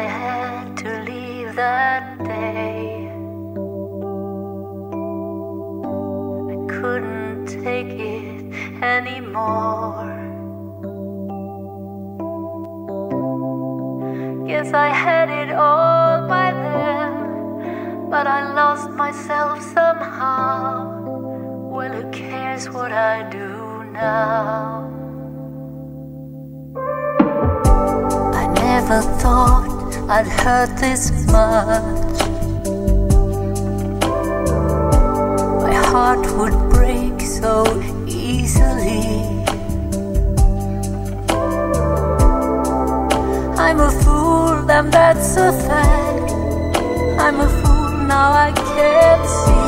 I had to leave that day. I couldn't take it anymore. Guess I had it all by then, but I lost myself somehow. Well, who cares what I do now? I never thought I'd hurt this much. My heart would break so easily. I'm a fool, and that's a fact. I'm a fool, now I can't see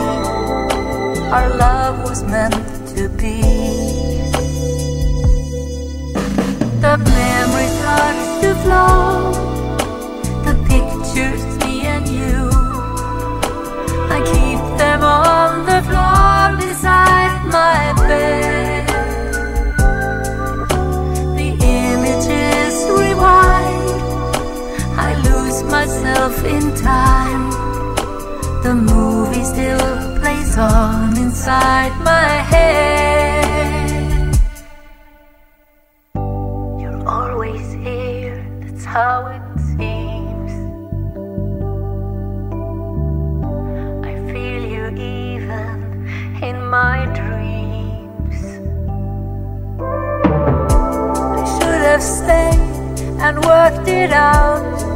our love was meant to be. In time. The movie still plays on inside my head. You're always here, that's how it seems. I feel you even in my dreams. I should have stayed and worked it out.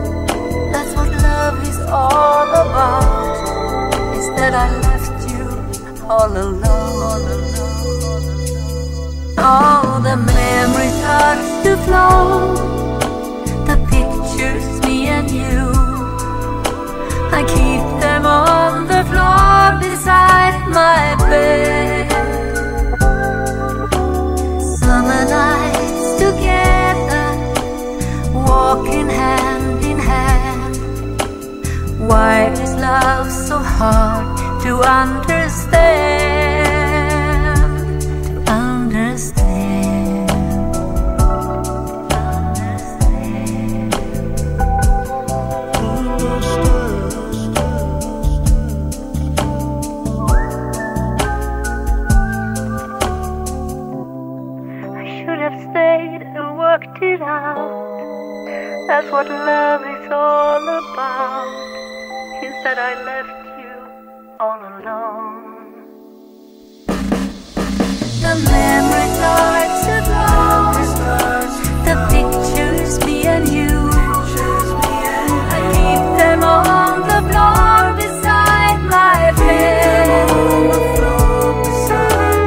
All about. is that I left you all alone. All the memories start to flow. The pictures, me and you. I keep love so hard to understand? To understand. Understand. I should have stayed and worked it out. That's what love is all about. Instead, I left you all alone. The memories start to flow. The pictures, me and you. I keep them on the floor beside my bed.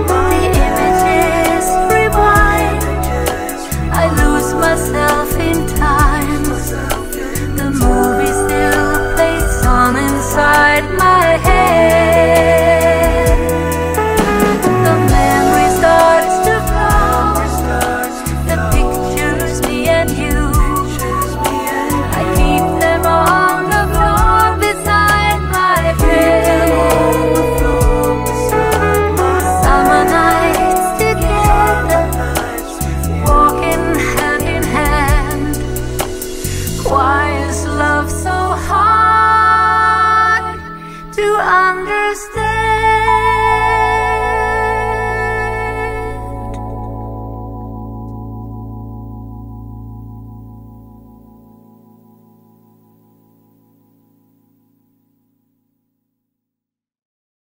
The images rewind. I lose myself in time. Inside my head.